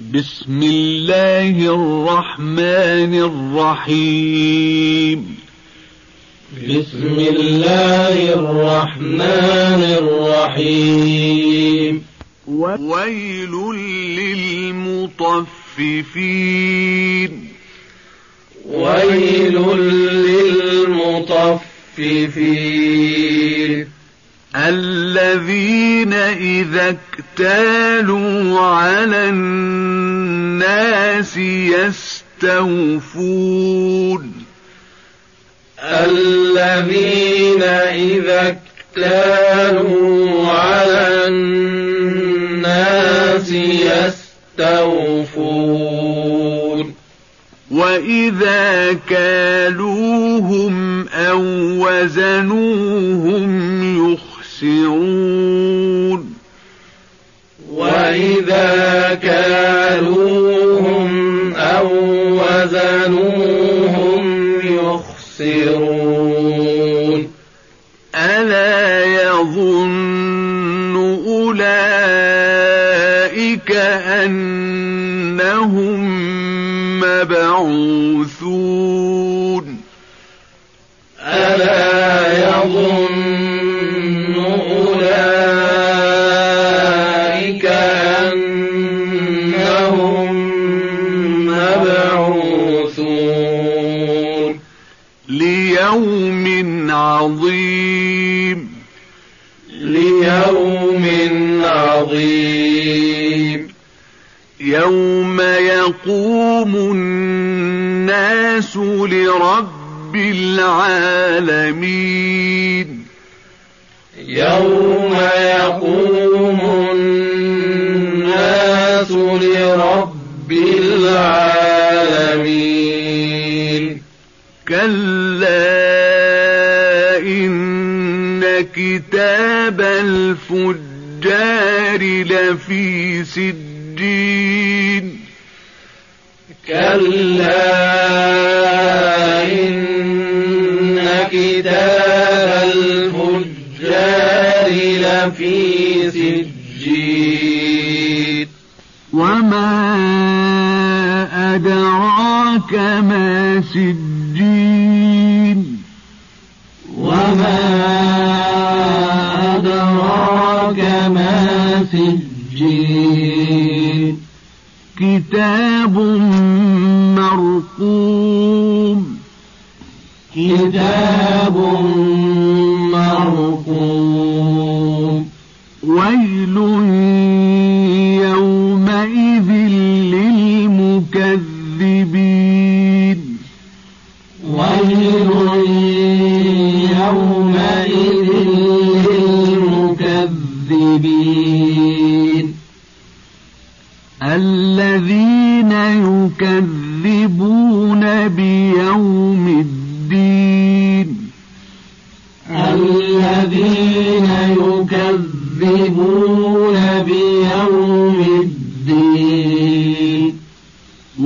بسم الله الرحمن الرحيم. بسم الله الرحمن الرحيم. ويل للمطففين. ويل للمطففين. الذين إذا اكتالوا على الناس يستوفون. الذين إذا اكتالوا على الناس يستوفون. وإذا كالوهم أو وزنوهم يخسرون وإذا كالوهم أو وزنوهم يخسرون. ألا يظن أولئك أنهم مبعوثون. ألا ليوم عظيم. ليوم عظيم. يوم يقوم الناس لرب العالمين. يوم يقوم الناس لرب كتاب الفجار لفي سجين. كلا إن كتاب الفجار لفي سجين. وما أدراك ما سجين. سجين. كتاب مرقوم. كتاب مرقوم. ويل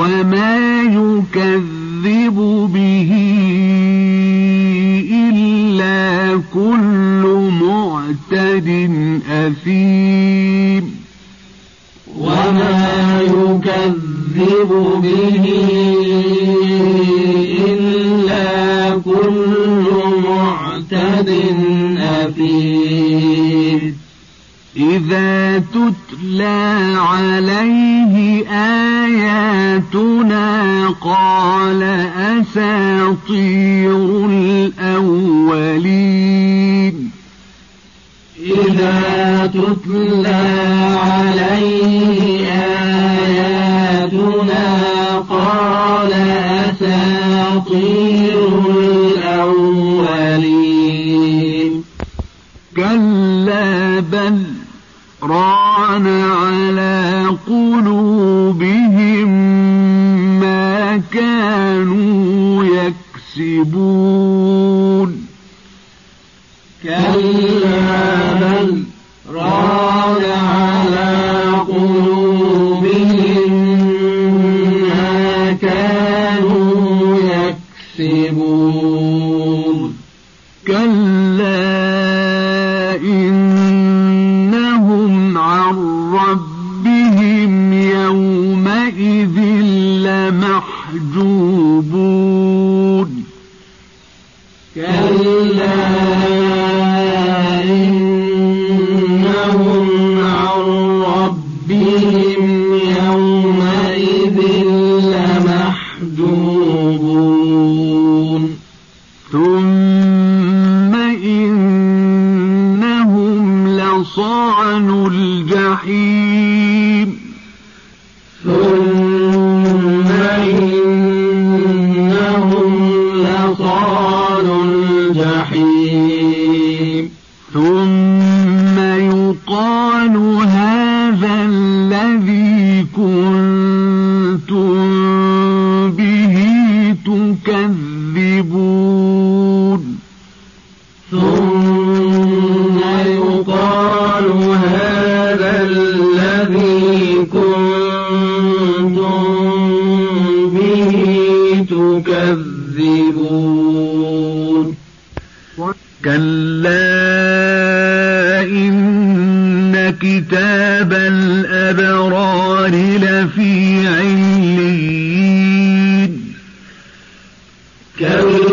وما يكذب به إلا كل معتد أثيم وما يكذب به إلا كل معتد أثيم إذا تتلى عليه آياتنا قال أساطير الأولين. إذا تتلى عليه آياتنا قال أساطير الأولين. كلا بل ران على قلوبهم ما كانوا يكسبون. كلا لمحجوبون كلا إنهم عن ربهم يومئذ لمحجوبون ثم إنهم الجحيم ثم إنهم تكذبون ثم يقال هذا الذي كنتم به تكذبون. كلا إن كتاب الأبرار لفي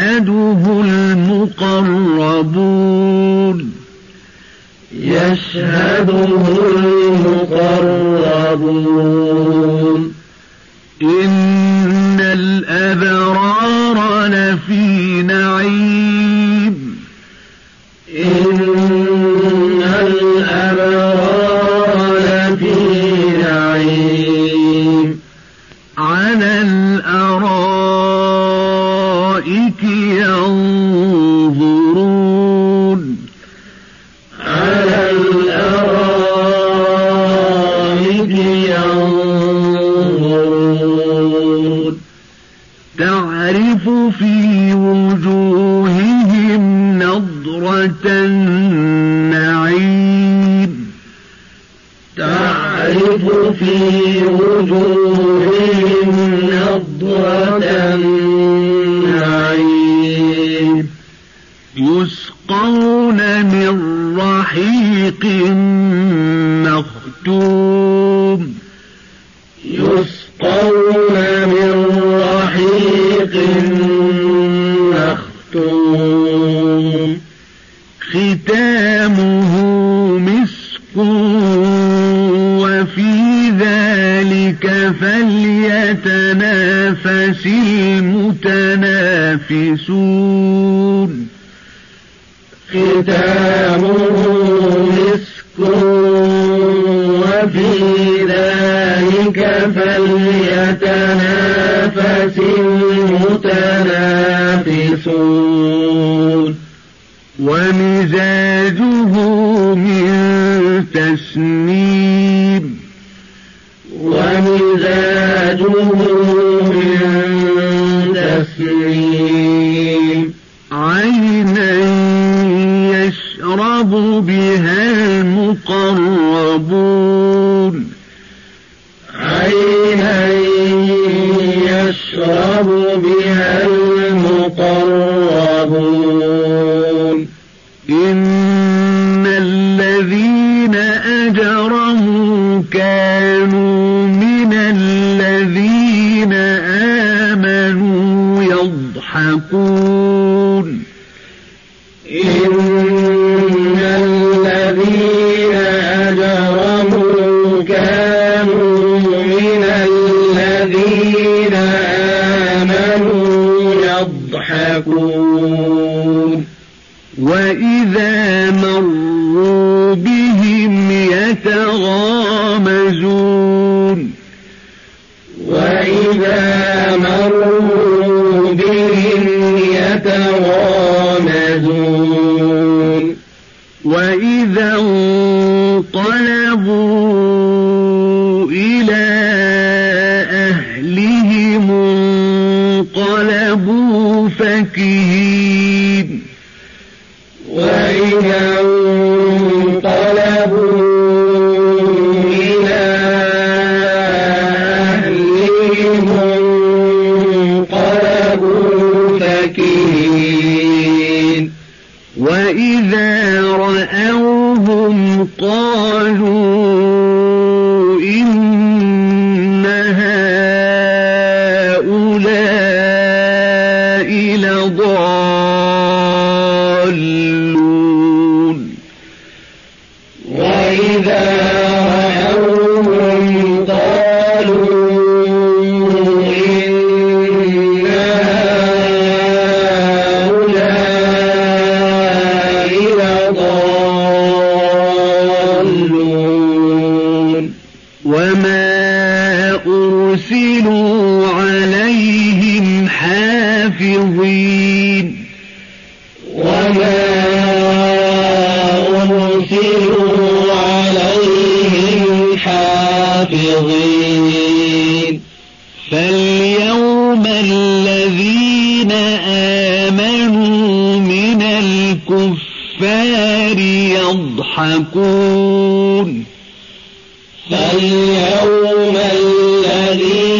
يشهده المقربون. يشهده المقربون. إن نضرة النعيم تعرف في وجوههم نضرة النعيم. يسقون من رحيق مختوم. يسقون المتنافسون ختامه مسك وفي ذلك فليتنافس المتنافسون. ومزاجه من تسنيم. ومزاجه يضحكون وإذا مروا بهم يتغامزون. وإذا مروا بهم يتغامزون. وإذا انقلبوا إلى فكهين وإذا انقلبوا إلى أهلهم انقلبوا فكهين وإذا رأوهم قالوا أرسلوا عليهم حافظين فاليوم الذين آمنوا من الكفار يضحكون. فاليوم الذين